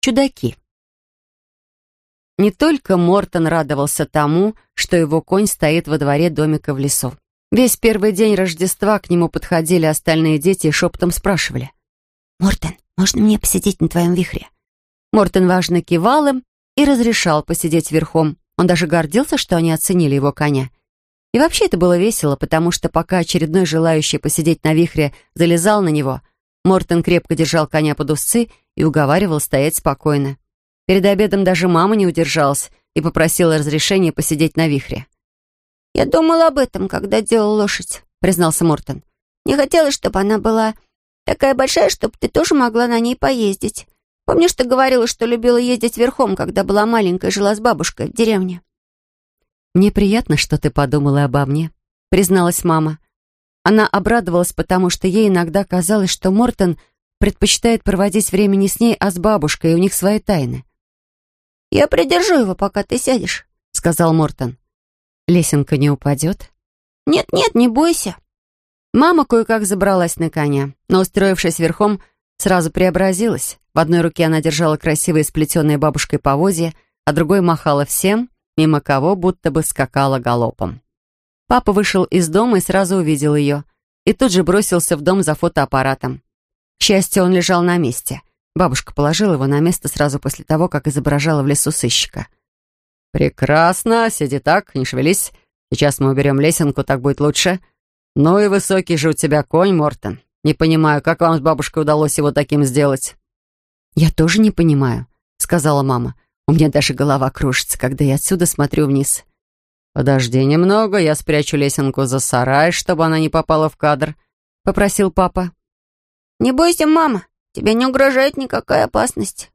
Чудаки. Не только Мортон радовался тому, что его конь стоит во дворе домика в лесу. Весь первый день Рождества к нему подходили остальные дети и шепотом спрашивали. «Мортон, можно мне посидеть на твоем вихре?» Мортон важно кивал им и разрешал посидеть верхом. Он даже гордился, что они оценили его коня. И вообще это было весело, потому что пока очередной желающий посидеть на вихре залезал на него, Мортон крепко держал коня под узцы и уговаривал стоять спокойно. Перед обедом даже мама не удержалась и попросила разрешения посидеть на вихре. «Я думал об этом, когда делал лошадь», — признался Мортон. «Не хотелось, чтобы она была такая большая, чтобы ты тоже могла на ней поездить. Помнишь, ты говорила, что любила ездить верхом, когда была маленькая, жила с бабушкой в деревне?» «Мне приятно, что ты подумала обо мне», — призналась мама. Она обрадовалась, потому что ей иногда казалось, что Мортон предпочитает проводить время не с ней, а с бабушкой, и у них свои тайны. «Я придержу его, пока ты сядешь», — сказал Мортон. «Лесенка не упадет?» «Нет-нет, не бойся». Мама кое-как забралась на коня, но, устроившись верхом, сразу преобразилась. В одной руке она держала красивые сплетенные бабушкой повозья, а другой махала всем, мимо кого будто бы скакала галопом. Папа вышел из дома и сразу увидел ее, и тут же бросился в дом за фотоаппаратом. К счастью, он лежал на месте. Бабушка положила его на место сразу после того, как изображала в лесу сыщика. «Прекрасно, сиди так, не шевелись. Сейчас мы уберем лесенку, так будет лучше. Ну и высокий же у тебя конь, Мортон. Не понимаю, как вам с бабушкой удалось его таким сделать?» «Я тоже не понимаю», — сказала мама. «У меня даже голова кружится, когда я отсюда смотрю вниз». «Подожди немного, я спрячу лесенку за сарай, чтобы она не попала в кадр», — попросил папа. «Не бойся, мама, тебе не угрожает никакая опасность».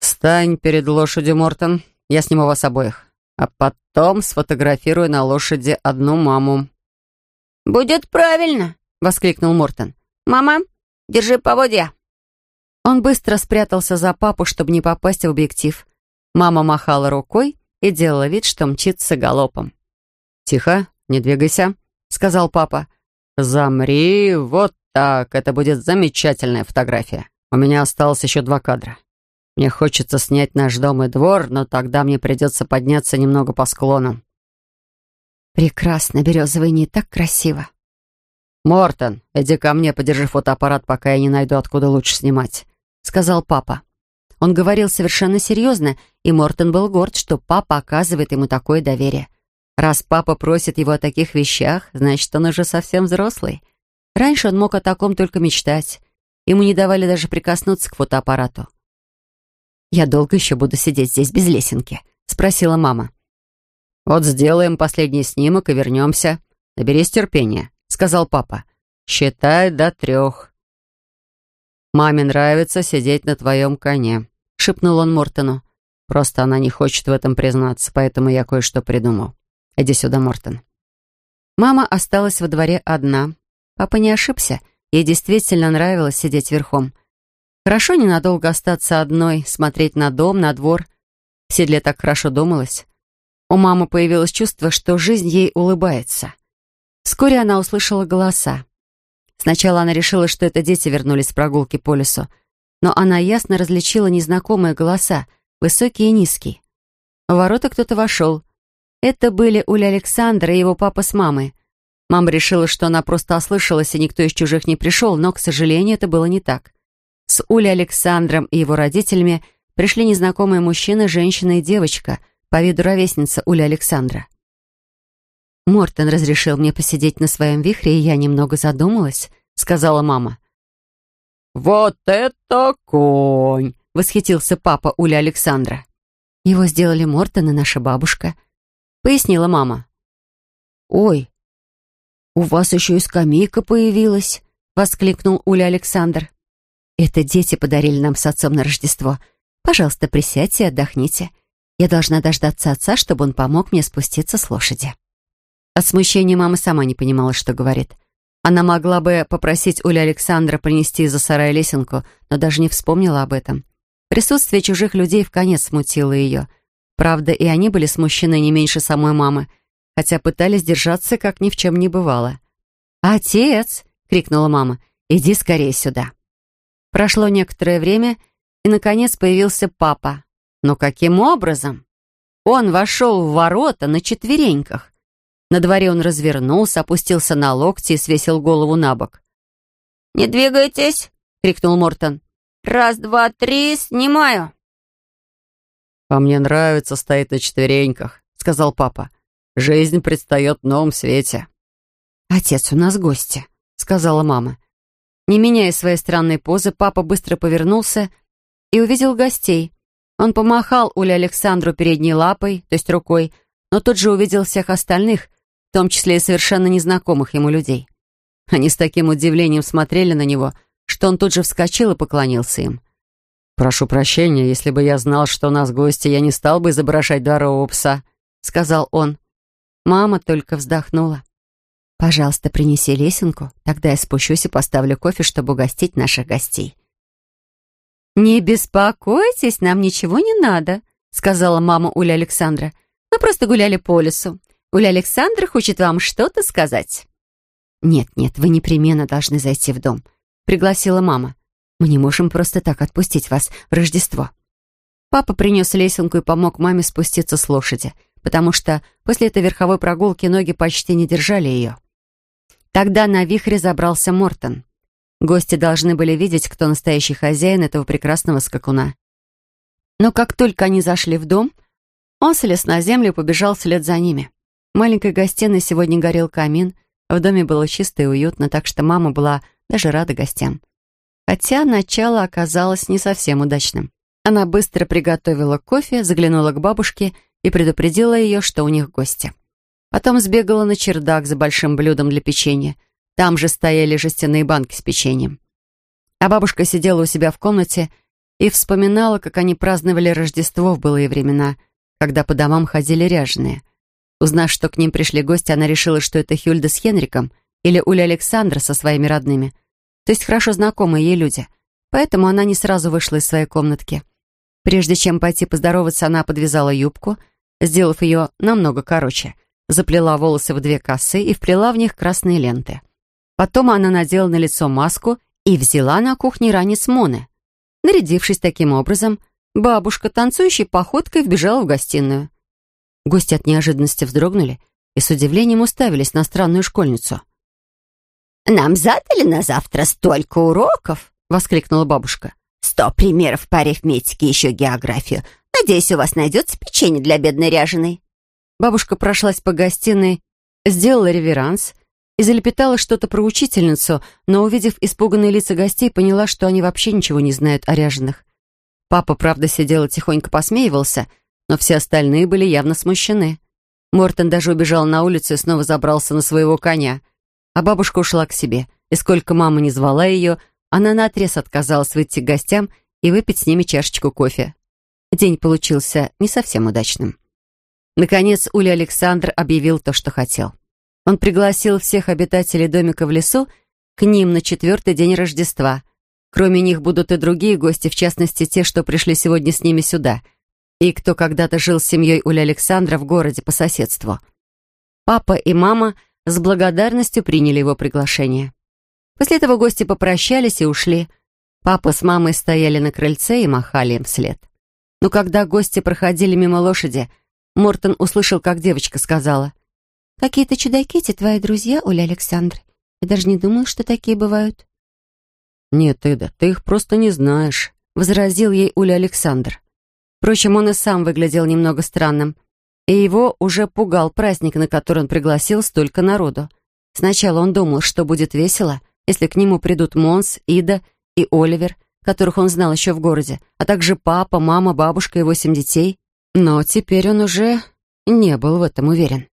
«Встань перед лошадью, Мортон, я сниму вас обоих, а потом сфотографирую на лошади одну маму». «Будет правильно», — воскликнул Мортон. «Мама, держи поводья». Он быстро спрятался за папу, чтобы не попасть в объектив. Мама махала рукой и делала вид, что мчится галопом. «Тихо, не двигайся», — сказал папа. «Замри, вот так, это будет замечательная фотография. У меня осталось еще два кадра. Мне хочется снять наш дом и двор, но тогда мне придется подняться немного по склону». «Прекрасно, березовый не так красиво», «Мортон, иди ко мне, подержи фотоаппарат, пока я не найду, откуда лучше снимать», — сказал папа. Он говорил совершенно серьезно, и Мортон был горд, что папа оказывает ему такое доверие. Раз папа просит его о таких вещах, значит, он уже совсем взрослый. Раньше он мог о таком только мечтать. Ему не давали даже прикоснуться к фотоаппарату. «Я долго еще буду сидеть здесь без лесенки?» — спросила мама. «Вот сделаем последний снимок и вернемся. Наберись терпения», — сказал папа. «Считай до трех». «Маме нравится сидеть на твоем коне», — шепнул он Мортону. «Просто она не хочет в этом признаться, поэтому я кое-что придумал. Иди сюда, Мортон». Мама осталась во дворе одна. Папа не ошибся. Ей действительно нравилось сидеть верхом. Хорошо ненадолго остаться одной, смотреть на дом, на двор. В седле так хорошо думалось. У мамы появилось чувство, что жизнь ей улыбается. Вскоре она услышала голоса. Сначала она решила, что это дети вернулись с прогулки по лесу, но она ясно различила незнакомые голоса, высокие и низкие. В ворота кто-то вошел. Это были Уля Александра и его папа с мамой. Мама решила, что она просто ослышалась, и никто из чужих не пришел, но, к сожалению, это было не так. С Улей Александром и его родителями пришли незнакомые мужчина, женщина и девочка, по виду ровесница Уля Александра. «Мортон разрешил мне посидеть на своем вихре, и я немного задумалась», — сказала мама. «Вот это конь!» — восхитился папа Уля Александра. «Его сделали Мортон и наша бабушка», — пояснила мама. «Ой, у вас еще и скамейка появилась», — воскликнул Уля Александр. «Это дети подарили нам с отцом на Рождество. Пожалуйста, присядьте и отдохните. Я должна дождаться отца, чтобы он помог мне спуститься с лошади». От смущения мама сама не понимала, что говорит. Она могла бы попросить Уля Александра принести из-за сарая лесенку, но даже не вспомнила об этом. Присутствие чужих людей в конец смутило ее. Правда, и они были смущены не меньше самой мамы, хотя пытались держаться, как ни в чем не бывало. «Отец!» — крикнула мама. «Иди скорее сюда!» Прошло некоторое время, и, наконец, появился папа. Но каким образом? Он вошел в ворота на четвереньках. На дворе он развернулся, опустился на локти и свесил голову на бок. «Не двигайтесь!» — крикнул Мортон. «Раз, два, три, снимаю!» «А мне нравится стоять на четвереньках», — сказал папа. «Жизнь предстает в новом свете». «Отец, у нас гости», — сказала мама. Не меняя своей странной позы, папа быстро повернулся и увидел гостей. Он помахал Уле Александру передней лапой, то есть рукой, но тут же увидел всех остальных, в том числе и совершенно незнакомых ему людей. Они с таким удивлением смотрели на него, что он тут же вскочил и поклонился им. «Прошу прощения, если бы я знал, что у нас гости, я не стал бы изображать дорогого пса», — сказал он. Мама только вздохнула. «Пожалуйста, принеси лесенку, тогда я спущусь и поставлю кофе, чтобы угостить наших гостей». «Не беспокойтесь, нам ничего не надо», — сказала мама Уля Александра. «Мы просто гуляли по лесу. Уля Александра хочет вам что-то сказать». «Нет, нет, вы непременно должны зайти в дом», — пригласила мама. «Мы не можем просто так отпустить вас в Рождество». Папа принес лесенку и помог маме спуститься с лошади, потому что после этой верховой прогулки ноги почти не держали ее. Тогда на вихре забрался Мортон. Гости должны были видеть, кто настоящий хозяин этого прекрасного скакуна. Но как только они зашли в дом, он слез на землю и побежал вслед за ними. Маленькой гостиной сегодня горел камин, в доме было чисто и уютно, так что мама была даже рада гостям. Хотя начало оказалось не совсем удачным. Она быстро приготовила кофе, заглянула к бабушке и предупредила ее, что у них гости. Потом сбегала на чердак за большим блюдом для печенья — там же стояли жестяные банки с печеньем. А бабушка сидела у себя в комнате и вспоминала, как они праздновали Рождество в былые времена, когда по домам ходили ряженые. Узнав, что к ним пришли гости, она решила, что это Хюльда с Хенриком или Уля Александра со своими родными, то есть хорошо знакомые ей люди. Поэтому она не сразу вышла из своей комнатки. Прежде чем пойти поздороваться, она подвязала юбку, сделав ее намного короче, заплела волосы в две косы и вплела в них красные ленты. Потом она надела на лицо маску и взяла на кухне ранец Моны. Нарядившись таким образом, бабушка танцующей походкой вбежала в гостиную. Гости от неожиданности вздрогнули и с удивлением уставились на странную школьницу. «Нам задали на завтра столько уроков!» — воскликнула бабушка. «Сто примеров по арифметике, еще географию. Надеюсь, у вас найдется печенье для бедной ряженой». Бабушка прошлась по гостиной, сделала реверанс и залепетала что-то про учительницу, но, увидев испуганные лица гостей, поняла, что они вообще ничего не знают о ряженых. Папа, правда, сидел и тихонько посмеивался, но все остальные были явно смущены. Мортон даже убежал на улицу и снова забрался на своего коня. А бабушка ушла к себе, и сколько мама не звала ее, она наотрез отказалась выйти к гостям и выпить с ними чашечку кофе. День получился не совсем удачным. Наконец, Уля Александр объявил то, что хотел. Он пригласил всех обитателей домика в лесу к ним на четвертый день Рождества. Кроме них будут и другие гости, в частности, те, что пришли сегодня с ними сюда, и кто когда-то жил с семьей Уля Александра в городе по соседству. Папа и мама с благодарностью приняли его приглашение. После этого гости попрощались и ушли. Папа с мамой стояли на крыльце и махали им вслед. Но когда гости проходили мимо лошади, Мортон услышал, как девочка сказала. Какие-то чудаки эти твои друзья, Оля Александр. Я даже не думал, что такие бывают. «Нет, Ида, ты их просто не знаешь», — возразил ей Уля Александр. Впрочем, он и сам выглядел немного странным, и его уже пугал праздник, на который он пригласил столько народу. Сначала он думал, что будет весело, если к нему придут Монс, Ида и Оливер, которых он знал еще в городе, а также папа, мама, бабушка и восемь детей. Но теперь он уже не был в этом уверен.